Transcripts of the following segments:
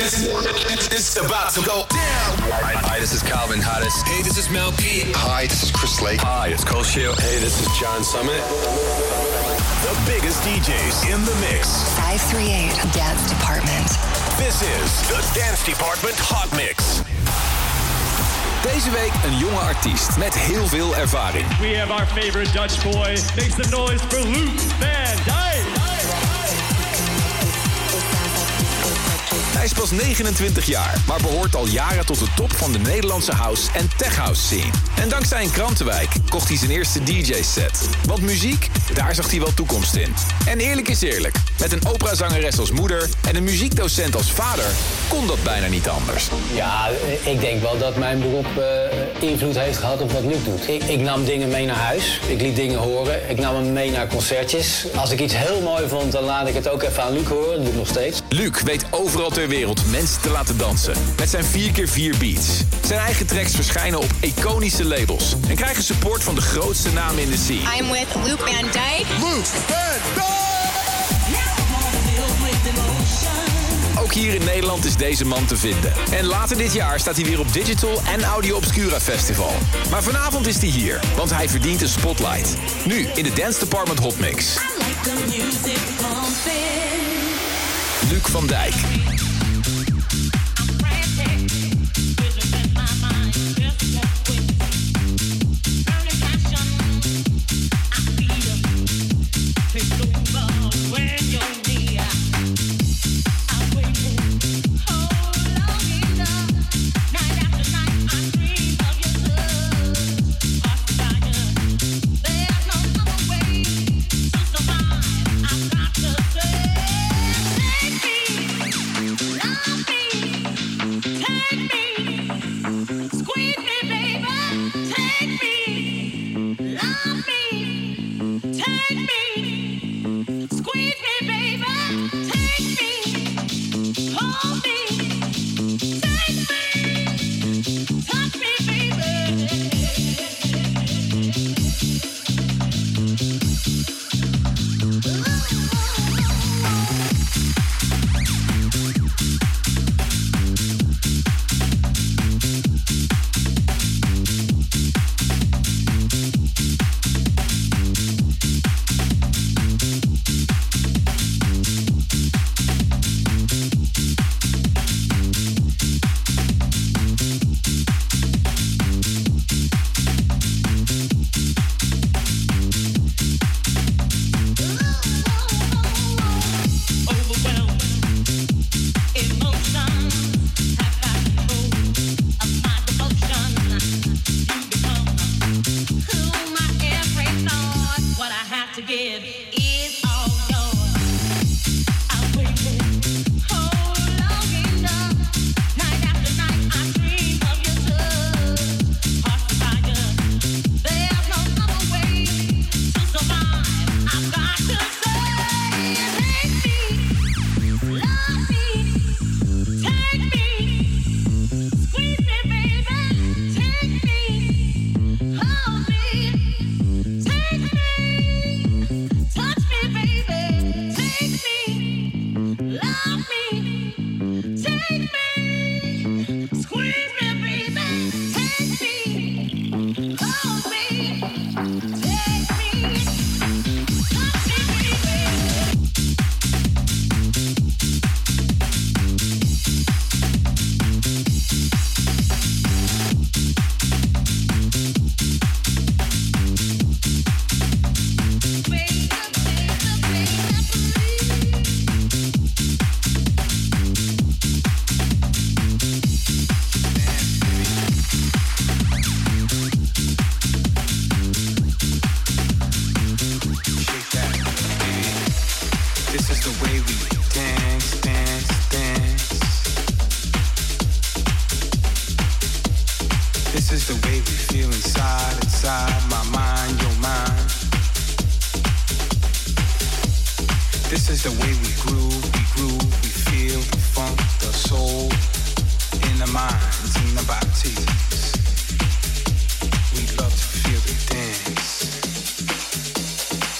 It's about to go down. Hi, this is Calvin Harris. Hey, this is Mel P. Hi, this is Chris Lake. Hi, it's Cole Shield. Hey, this is John Summit. The biggest DJs in the mix. 538 Dance Department. This is the Dance Department Hot Mix. Deze week een jonge artiest met heel veel ervaring. We have our favorite Dutch boy. Make some noise for Luke Van Dyke. Hij is pas 29 jaar, maar behoort al jaren tot de top van de Nederlandse house- en tech-house scene. En dankzij een krantenwijk kocht hij zijn eerste DJ-set. Want muziek, daar zag hij wel toekomst in. En eerlijk is eerlijk, met een operazangeres als moeder en een muziekdocent als vader, kon dat bijna niet anders. Ja, ik denk wel dat mijn beroep eh, invloed heeft gehad op wat Luc doet. Ik, ik nam dingen mee naar huis, ik liet dingen horen, ik nam hem mee naar concertjes. Als ik iets heel mooi vond, dan laat ik het ook even aan Luc horen, dat doe ik nog steeds. Luc weet overal ter wereld mensen te laten dansen. Met zijn 4x4 beats. Zijn eigen tracks verschijnen op iconische labels. En krijgen support van de grootste namen in de scene. I'm with Luke Van Dyke. Luke Van Ook hier in Nederland is deze man te vinden. En later dit jaar staat hij weer op Digital en Audio Obscura Festival. Maar vanavond is hij hier, want hij verdient een spotlight. Nu in de Dance Department Hot Mix. Luc van Dijk.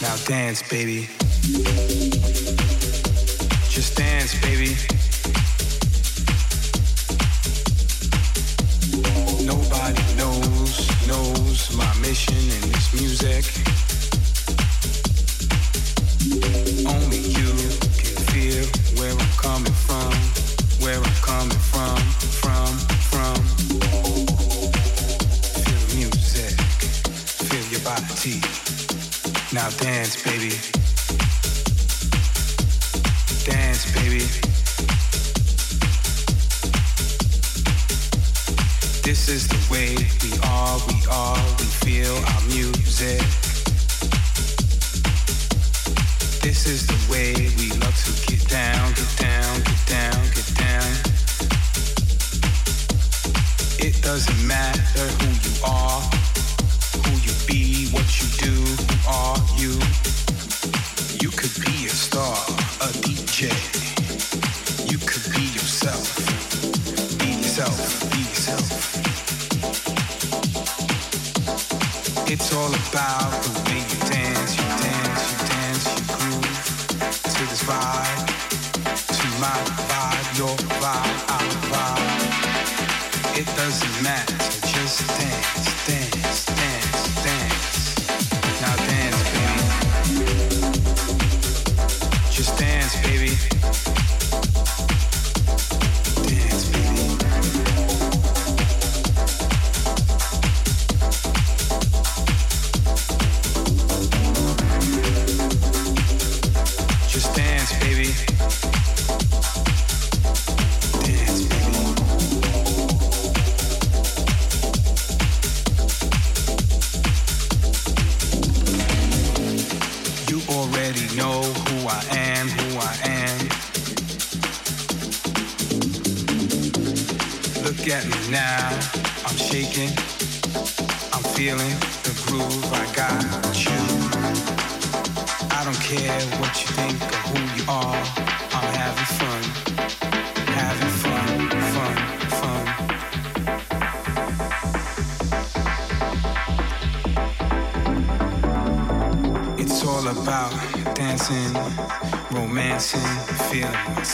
Now dance, baby. Just dance, baby. Nobody knows, knows my mission in this music. Only you can feel where I'm coming from, where I'm coming dance, baby.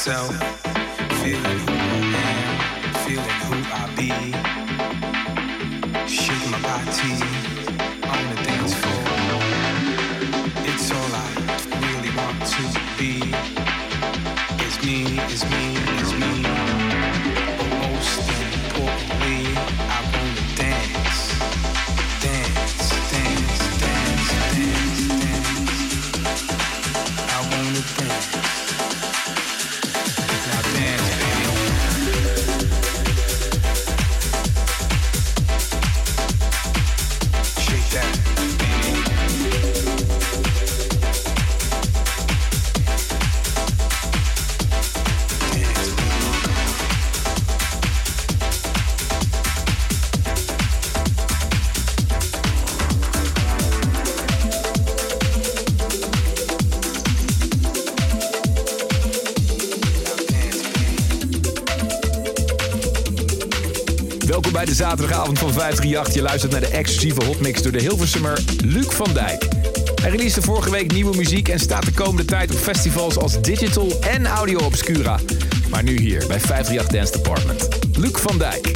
myself. zaterdagavond van 538. Je luistert naar de exclusieve hotmix door de Hilversummer Luc van Dijk. Hij releaseerde vorige week nieuwe muziek en staat de komende tijd op festivals als Digital en Audio Obscura. Maar nu hier bij 538 Dance Department. Luc van Dijk.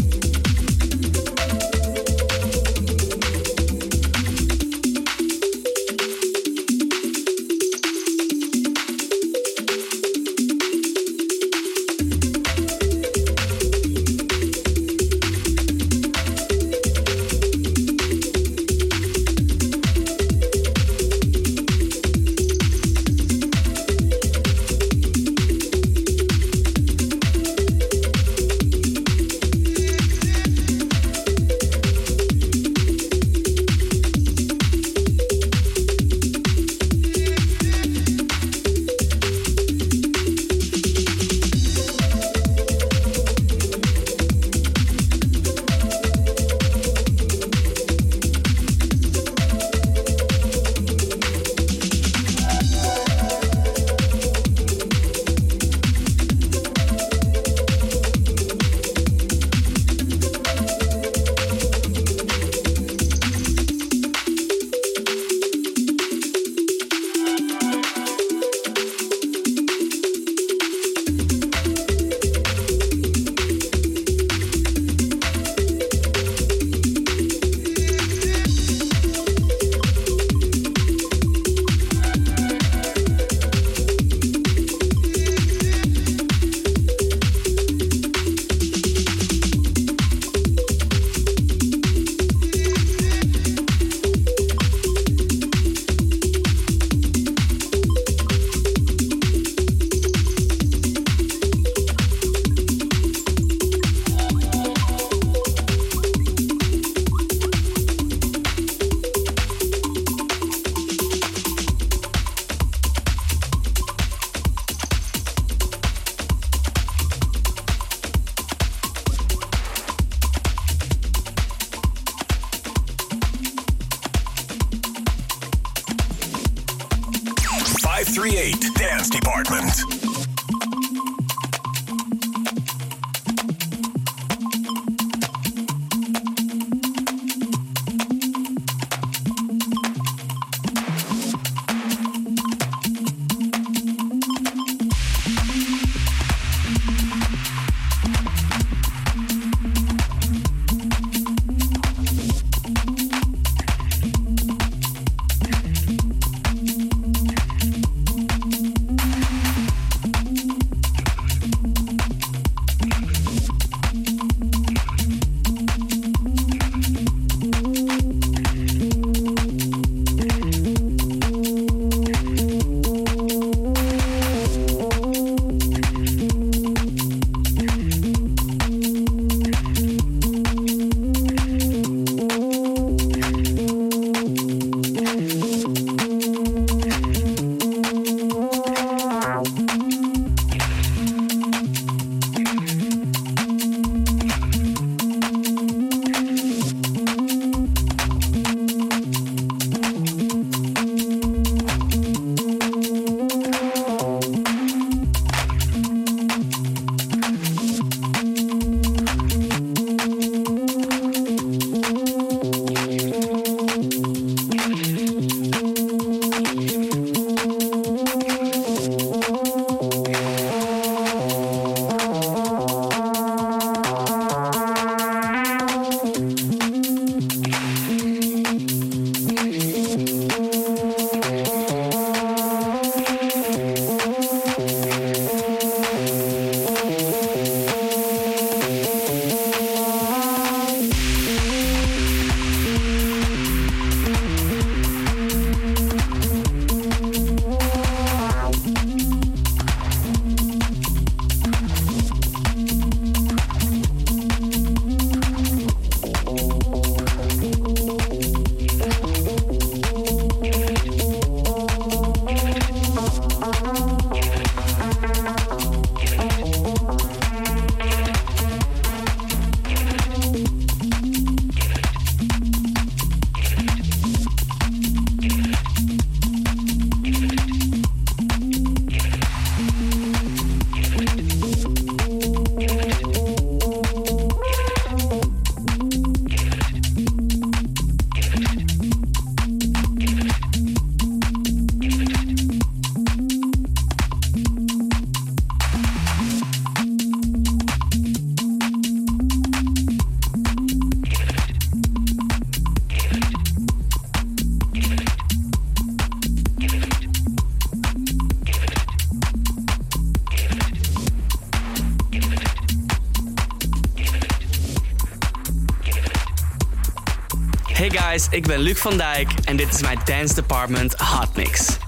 Ik ben Luc van Dijk en dit is mijn Dance Department Hot Mix.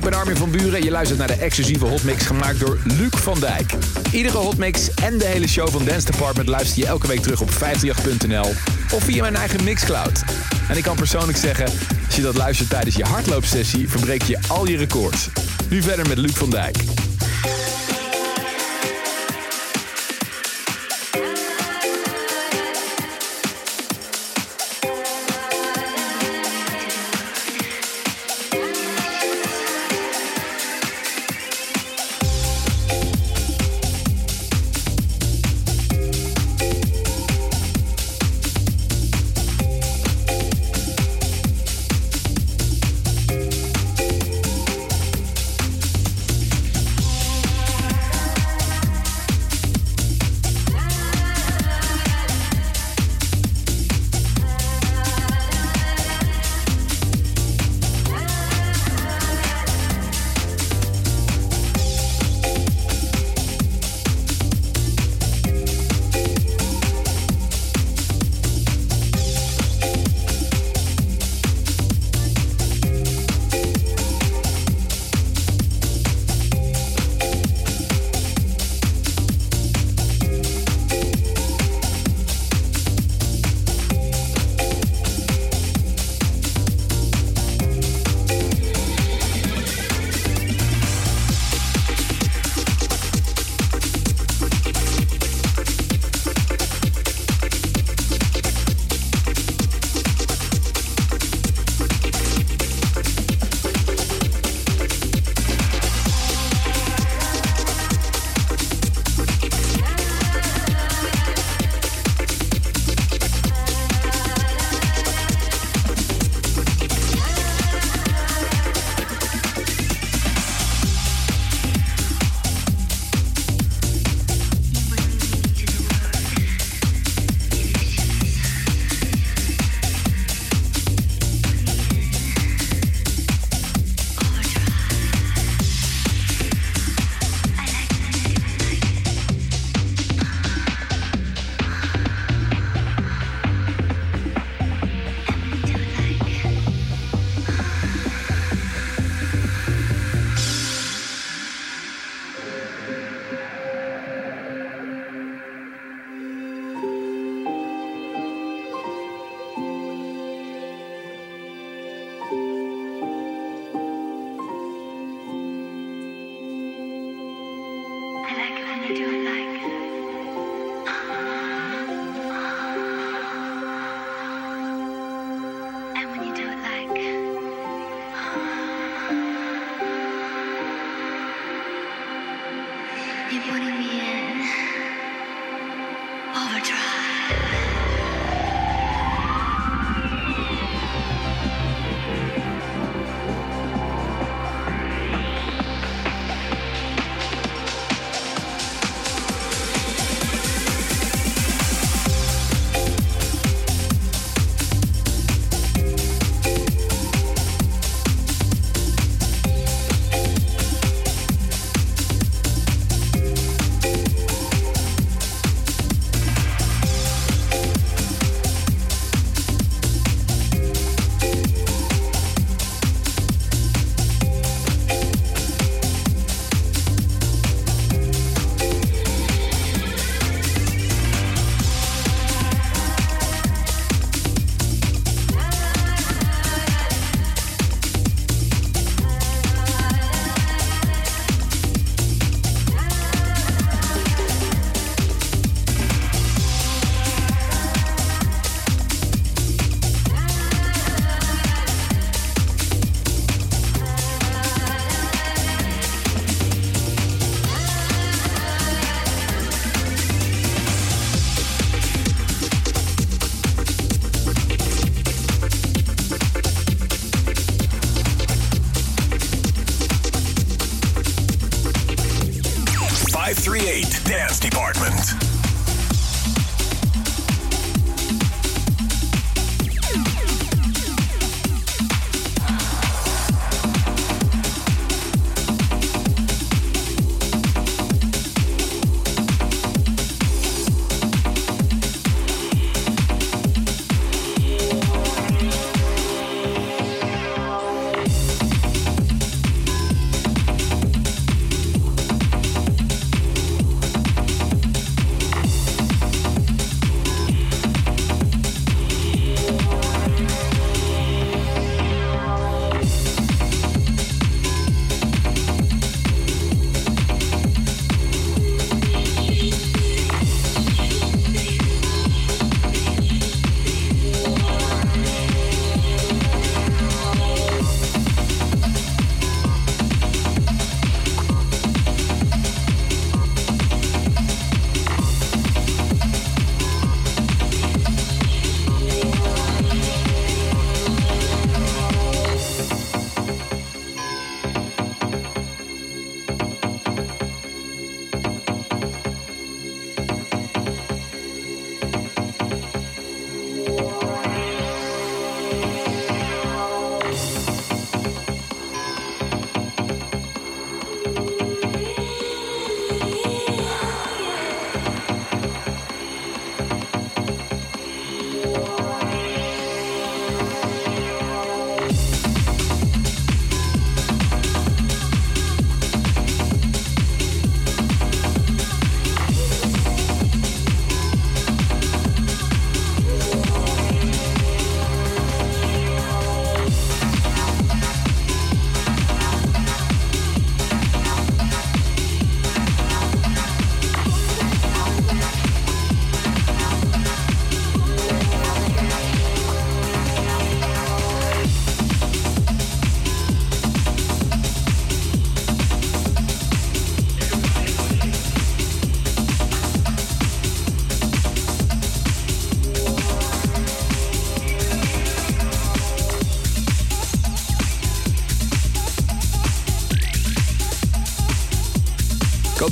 Ik ben Armin van Buren. Je luistert naar de exclusieve hotmix gemaakt door Luc van Dijk. Iedere hotmix en de hele show van Dance Department luister je elke week terug op 538.nl of via mijn eigen Mixcloud. En ik kan persoonlijk zeggen, als je dat luistert tijdens je hardloopsessie, verbreek je al je records. Nu verder met Luc van Dijk.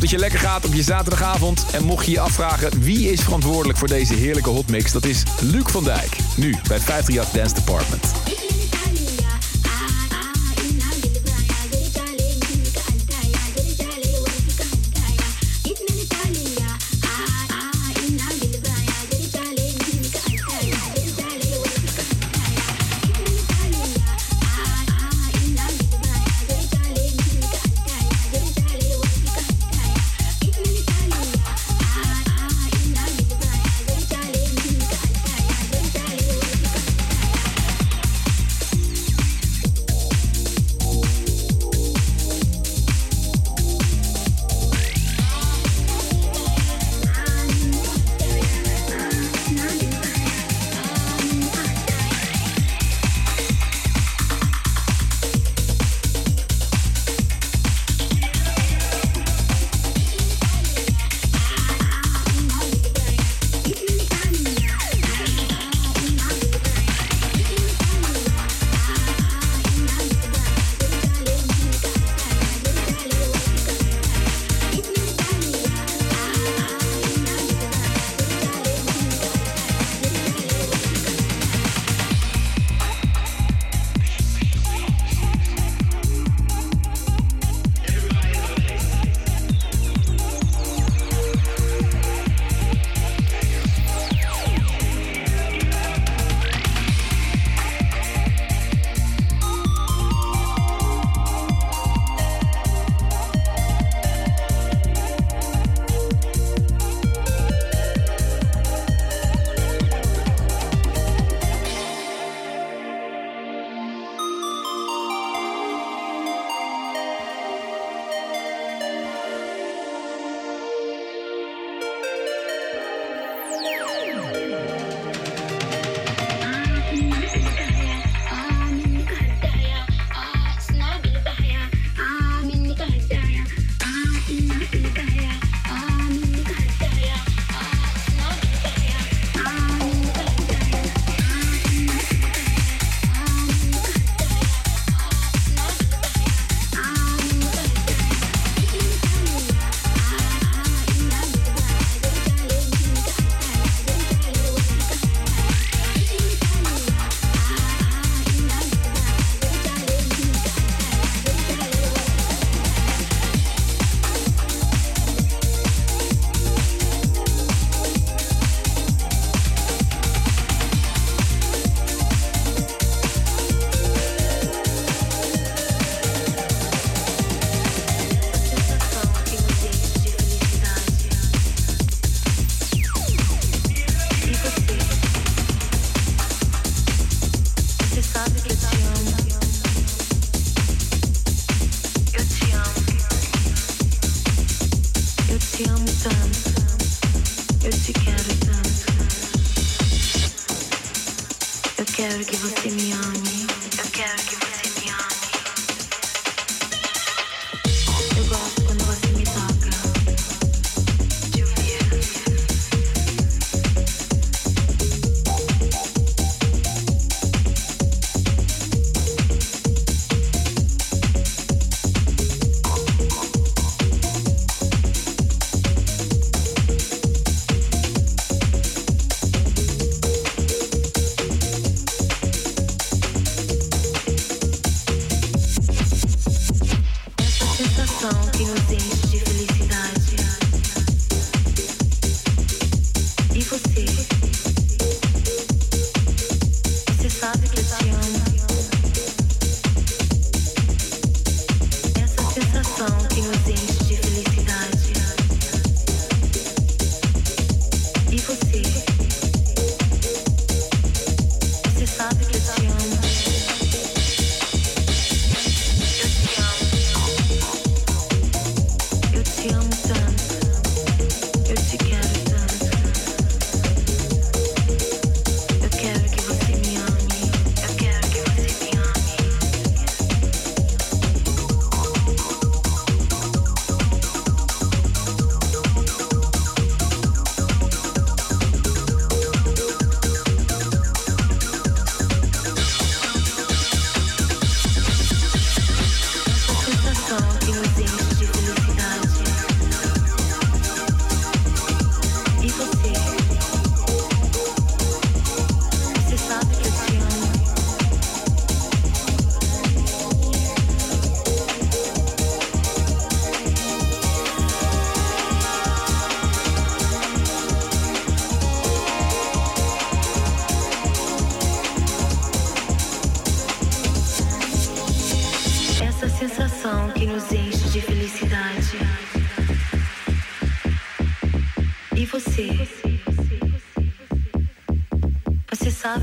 Dat je lekker gaat op je zaterdagavond. En mocht je je afvragen wie is verantwoordelijk voor deze heerlijke hotmix, dat is Luc van Dijk. Nu bij 538 Dance Department.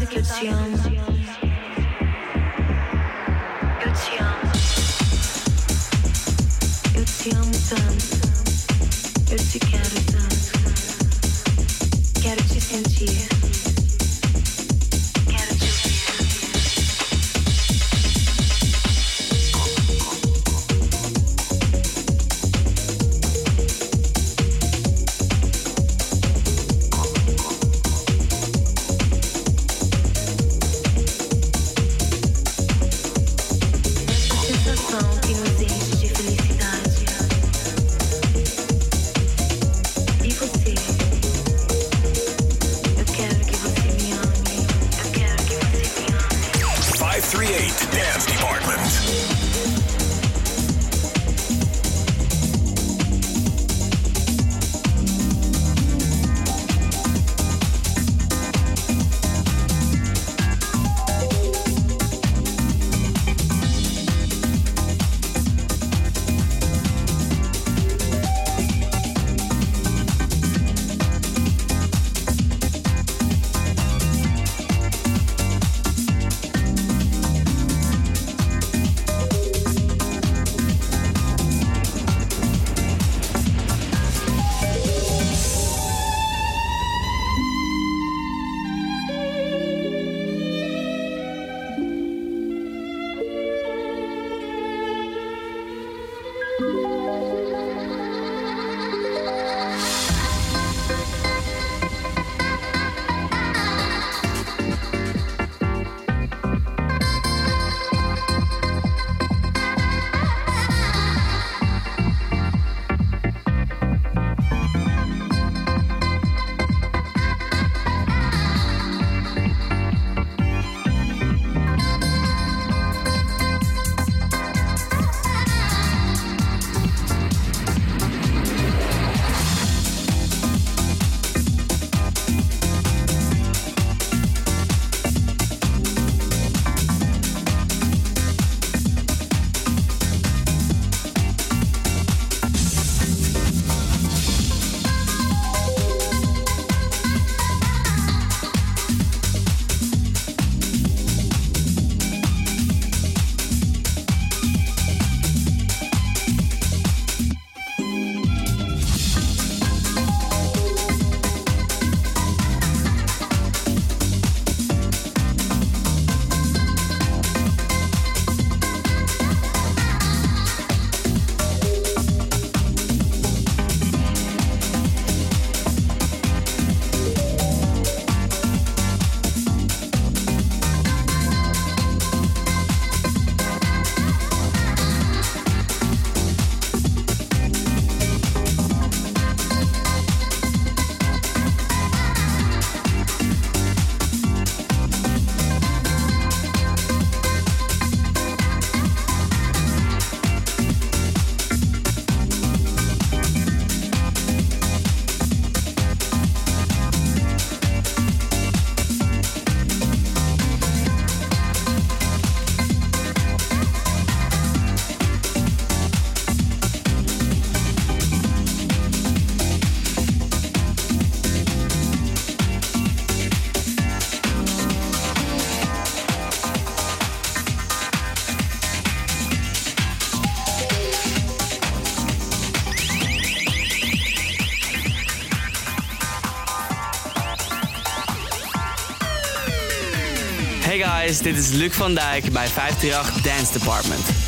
dedicación. dit is Luc van Dijk bij 538 Dance Department.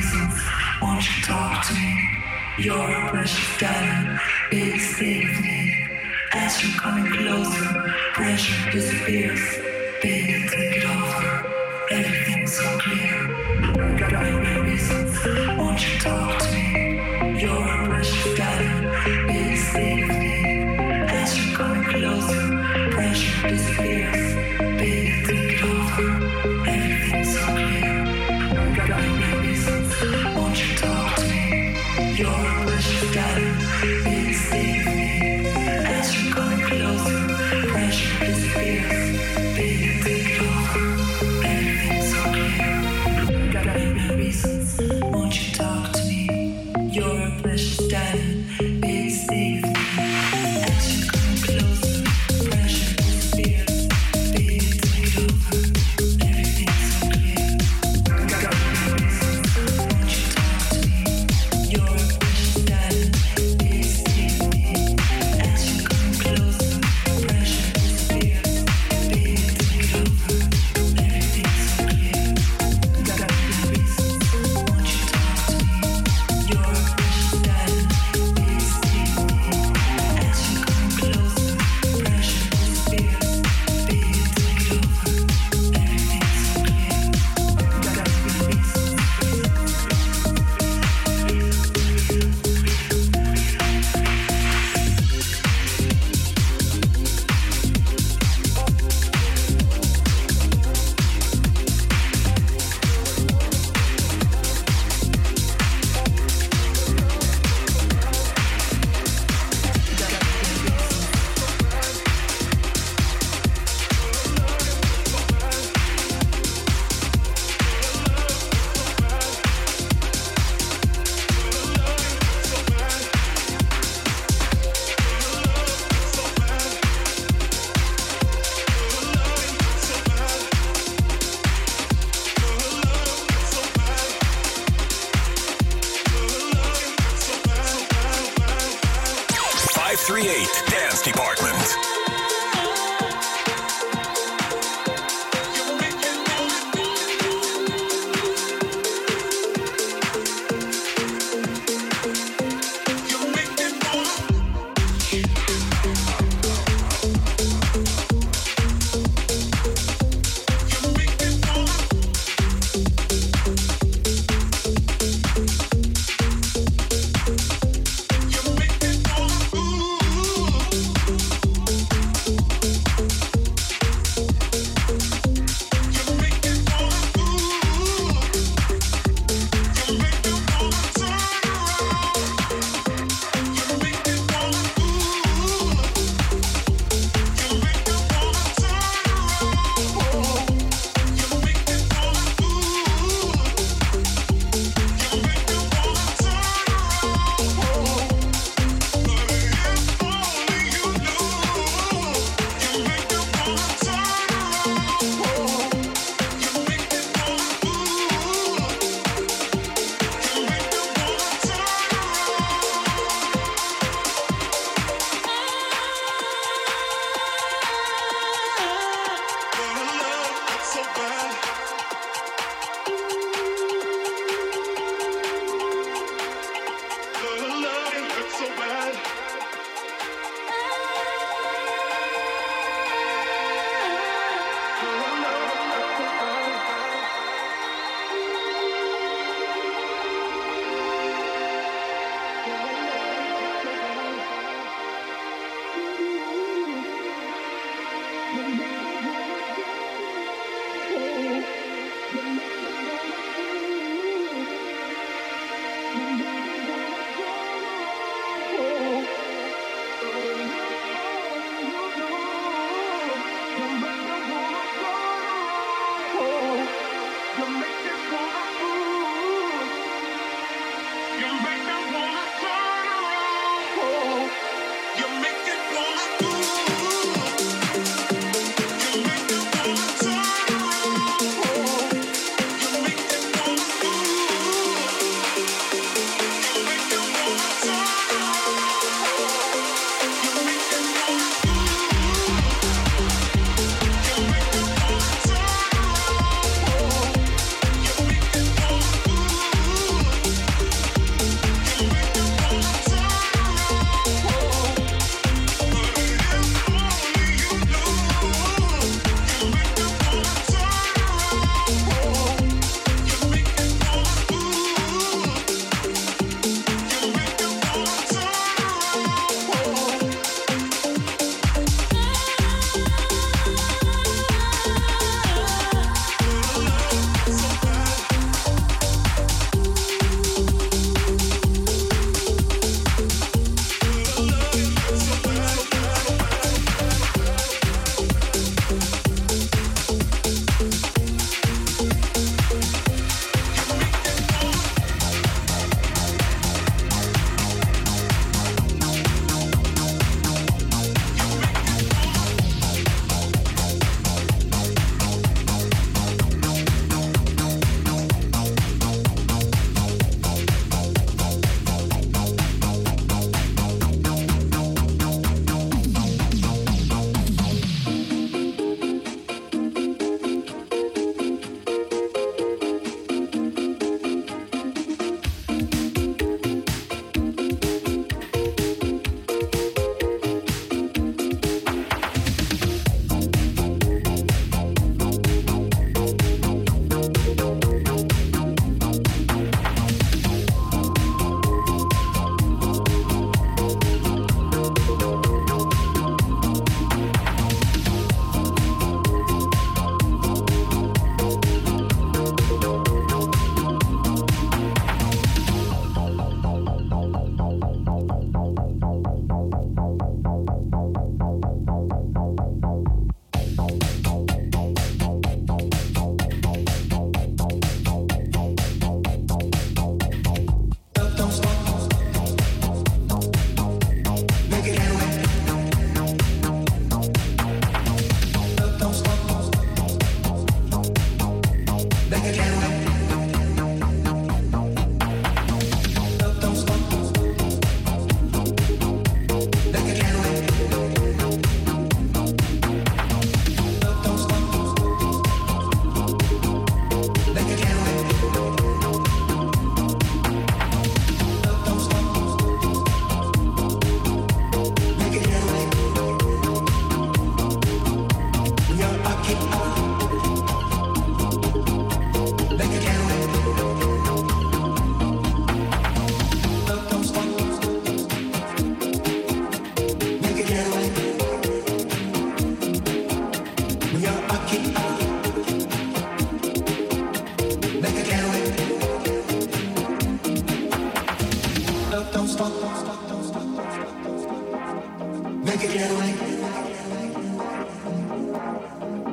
reasons won't you talk to me? You're a precious darling is me. As you're coming closer, pressure disappears. Baby, take it over. Everything's so clear. Got no reasons, won't you talk?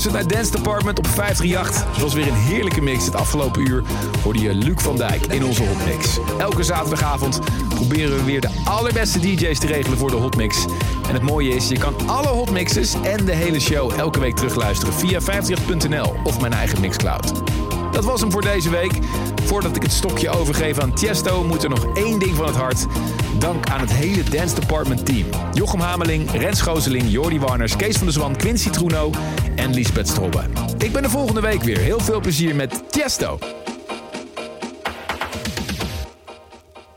geluisterd naar Dance Department op 538. Het was weer een heerlijke mix het afgelopen uur. Hoorde je Luc van Dijk in onze hotmix. Elke zaterdagavond proberen we weer de allerbeste DJ's te regelen voor de hotmix. En het mooie is, je kan alle hotmixes en de hele show elke week terugluisteren via 538.nl of mijn eigen Mixcloud. Dat was hem voor deze week. Voordat ik het stokje overgeef aan Tiesto, moet er nog één ding van het hart. Dank aan het hele Dance Department team. Jochem Hameling, Rens Gooseling, Jordi Warners, Kees van der Zwan, Quincy Truno en Lisbeth Strobbe. Ik ben de volgende week weer. Heel veel plezier met Tiesto.